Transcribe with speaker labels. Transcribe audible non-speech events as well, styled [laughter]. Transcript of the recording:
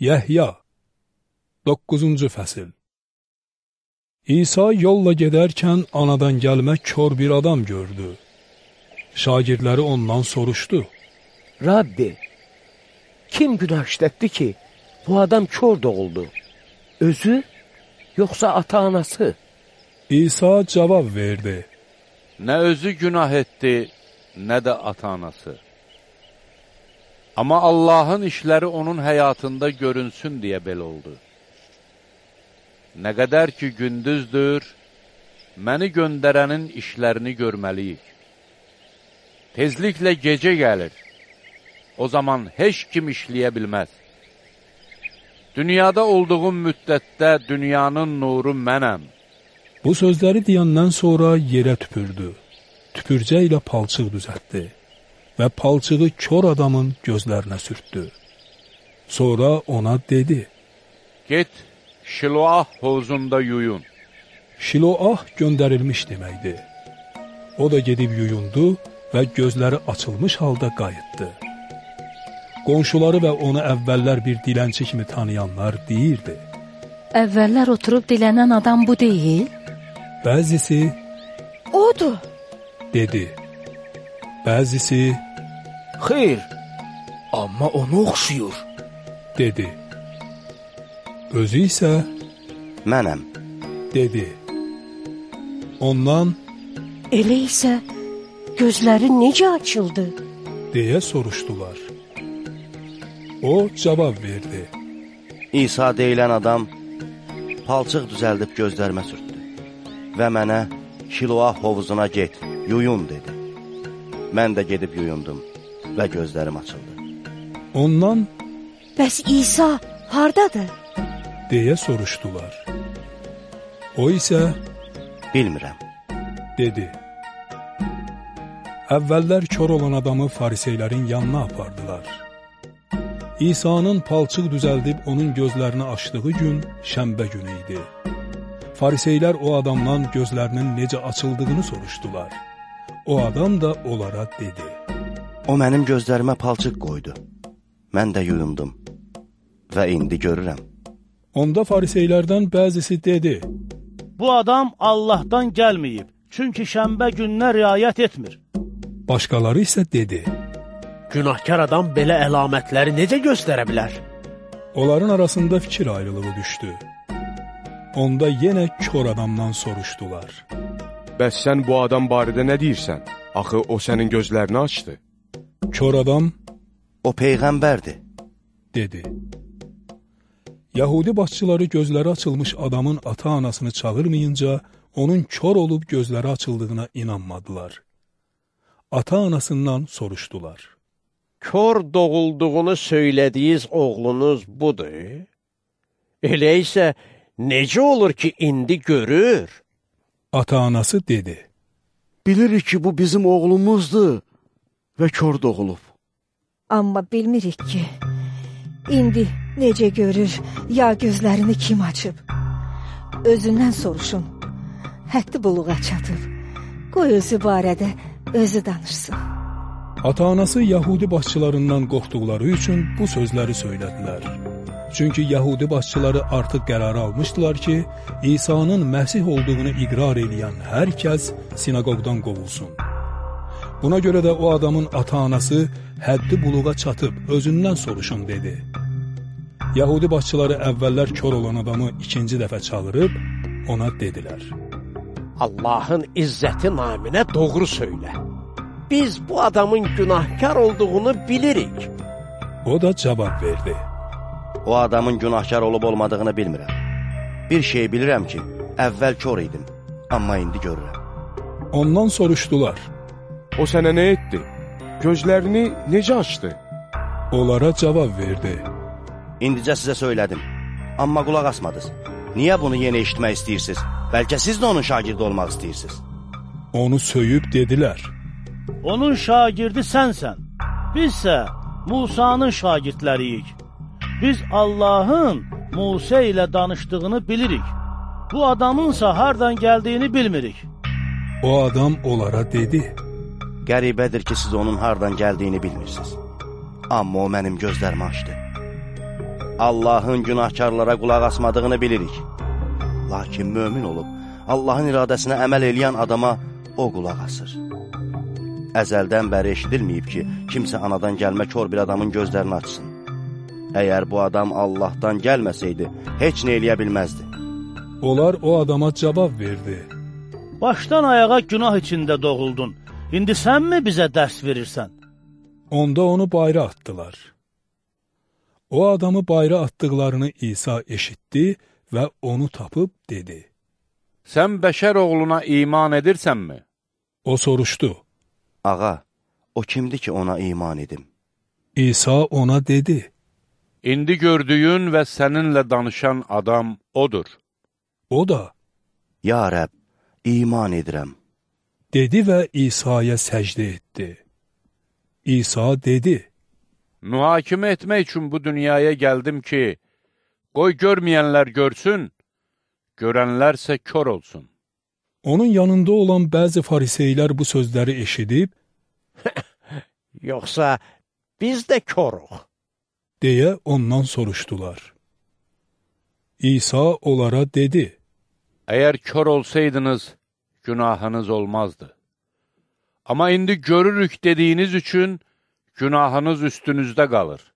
Speaker 1: Yəhya 9-cu fəsil İsa yolla gedərkən anadan gəlmə kör bir adam gördü. Şagirdləri ondan soruşdu.
Speaker 2: Rabbi, kim günah işlətdi ki, bu adam kör doğuldu? Özü, yoxsa ata-anası?
Speaker 1: İsa cavab verdi.
Speaker 3: Nə özü günah etdi, nə də ata-anası. Amma Allahın işləri onun həyatında görünsün deyə belə oldu. Nə qədər ki gündüzdür, məni göndərənin işlərini görməliyik. Tezliklə gecə gəlir, o zaman heç kim işləyə bilməz. Dünyada olduğum müddətdə dünyanın nuru mənəm.
Speaker 1: Bu sözləri deyəndən sonra yerə tüpürdü. Tüpürcə ilə palçıq düzəltdi və palçığı kör adamın gözlərinə sürtdü. Sonra ona dedi,
Speaker 3: Get, Şiloah hovuzunda yuyun.
Speaker 1: Şiloah göndərilmiş deməkdir. O da gedib yuyundu və gözləri açılmış halda qayıtdı. Qonşuları və onu əvvəllər bir dilənçi kimi tanıyanlar deyirdi.
Speaker 4: Əvvəllər oturub dilənən adam bu deyil?
Speaker 1: Bəzisi
Speaker 4: Odur.
Speaker 1: dedi. Bəzisi
Speaker 2: Xeyr, amma onu oxşuyur.
Speaker 1: dedi. Özü isə
Speaker 5: Mənəm.
Speaker 1: dedi. Ondan
Speaker 4: Elə isə gözləri necə açıldı?
Speaker 1: deyə soruşdular. O cavab verdi.
Speaker 5: İsa deyilən adam palçıq düzəldib gözlərimə sürtdü və mənə Şiloah hovuzuna get, yuyun dedi. Mən də gedib yuyundum və gözlərim açıldı.
Speaker 1: Ondan
Speaker 4: Bəs İsa hardadır?
Speaker 1: deyə soruşdular. O isə
Speaker 5: Bilmirəm.
Speaker 1: dedi. Əvvəllər kör olan adamı fariseylərin yanına apardılar. İsa'nın palçıq düzəldib onun gözlərini açdığı gün şəmbə günü idi. Fariseylər o adamdan gözlərinin necə açıldığını soruşdular. O adam da onlara dedi.
Speaker 5: O mənim gözlərimə palçıq qoydu. Mən də yuyundum və indi görürəm.
Speaker 1: Onda fariseylərdən bəzisi dedi.
Speaker 6: Bu adam Allahdan gəlməyib, çünki şənbə gününə riayət etmir.
Speaker 1: Başqaları isə dedi.
Speaker 2: Günahkar adam belə əlamətləri necə göstərə bilər?
Speaker 1: Onların arasında fikir ayrılığı düşdü. Onda yenə kör adamdan soruşdular.
Speaker 7: Bəs sən bu adam barədə nə deyirsən? Axı o sənin gözlərini açdı.
Speaker 1: Kör adam
Speaker 5: O peyğəmbərdir.
Speaker 1: dedi. Yahudi başçıları gözləri açılmış adamın ata-anasını çağırmayınca onun kör olub gözləri açıldığına inanmadılar. Ata-anasından soruşdular.
Speaker 2: Kör doğulduğunu söylədiyiniz oğlunuz budur? Elə isə necə olur ki, indi görür?
Speaker 1: Ata-anası dedi.
Speaker 8: Bilirik ki, bu bizim oğlumuzdur və kör doğulub.
Speaker 9: Amma bilmirik ki, indi necə görür, ya gözlərini kim açıb? Özündən soruşun. Həddi buluğa çatıb. Qoy özü barədə özü danışsın.
Speaker 1: Ata-anası Yahudi başçılarından qorxduqları üçün bu sözləri söylədilər. Çünki Yahudi başçıları artıq qərar almışdılar ki, İsa'nın Məsih olduğunu iqrar edən hər kəs sinagogdan qovulsun. Buna görə də o adamın ata-anası həddi buluğa çatıb özündən soruşun dedi. Yahudi başçıları əvvəllər kör olan adamı ikinci dəfə çağırıb ona dedilər.
Speaker 2: Allahın izzəti naminə doğru söylə. Biz bu adamın günahkar olduğunu bilirik.
Speaker 1: O da cavab verdi.
Speaker 5: O adamın günahkar olub olmadığını bilmirəm. Bir şey bilirəm ki, əvvəl kör idim, amma indi görürəm.
Speaker 1: Ondan soruşdular.
Speaker 7: O sənə nə etdi? Gözlərini necə açdı?
Speaker 1: Onlara cavab verdi.
Speaker 5: İndicə sizə söylədim, amma qulaq asmadınız. Niyə bunu yenə eşitmək istəyirsiniz? Bəlkə siz də onun şagirdi olmaq istəyirsiniz.
Speaker 1: Onu söyüb dedilər.
Speaker 6: Onun şagirdi sənsən. Bizsə Musanın şagirdləriyik. Biz Allahın Musa ilə danışdığını bilirik. Bu adamınsa hardan gəldiyini bilmirik.
Speaker 1: O adam onlara dedi.
Speaker 5: Qəribədir ki, siz onun hardan gəldiyini bilmirsiniz. Amma o mənim gözlərimi açdı. Allahın günahkarlara qulaq asmadığını bilirik. Lakin mömin olub, Allahın iradəsinə əməl eləyən adama o qulaq asır. Əzəldən bəri eşidilməyib ki, kimsə anadan gəlmə kör bir adamın gözlərini açsın. Əgər bu adam Allahdan gəlməsəydi, heç nə eləyə bilməzdi.
Speaker 1: Onlar o adama cavab verdi.
Speaker 6: Başdan ayağa günah içində doğuldun. İndi sən mi bizə dərs verirsən?
Speaker 1: Onda onu bayra atdılar. O adamı bayra atdıqlarını İsa eşitdi və onu tapıb dedi.
Speaker 3: Sən bəşər oğluna iman edirsənmi?
Speaker 1: O soruşdu.
Speaker 5: Ağa, o kimdir ki ona iman edim?
Speaker 1: İsa ona dedi.
Speaker 3: İndi gördüyün və səninlə danışan adam odur.
Speaker 1: O da
Speaker 5: Ya Rəbb, iman edirəm.
Speaker 1: dedi və İsa'ya səcdə etdi. İsa dedi.
Speaker 3: Mühakimə etmək üçün bu dünyaya gəldim ki, qoy görməyənlər görsün, görənlərsə kör olsun.
Speaker 1: Onun yanında olan bəzi fariseylər bu sözləri eşidib, [laughs]
Speaker 2: Yoxsa biz də koruq.
Speaker 1: Deyə ondan soruşdular. İsa onlara dedi.
Speaker 3: Əgər kör olsaydınız, günahınız olmazdı. Amma indi görürük dediyiniz üçün günahınız üstünüzdə qalır.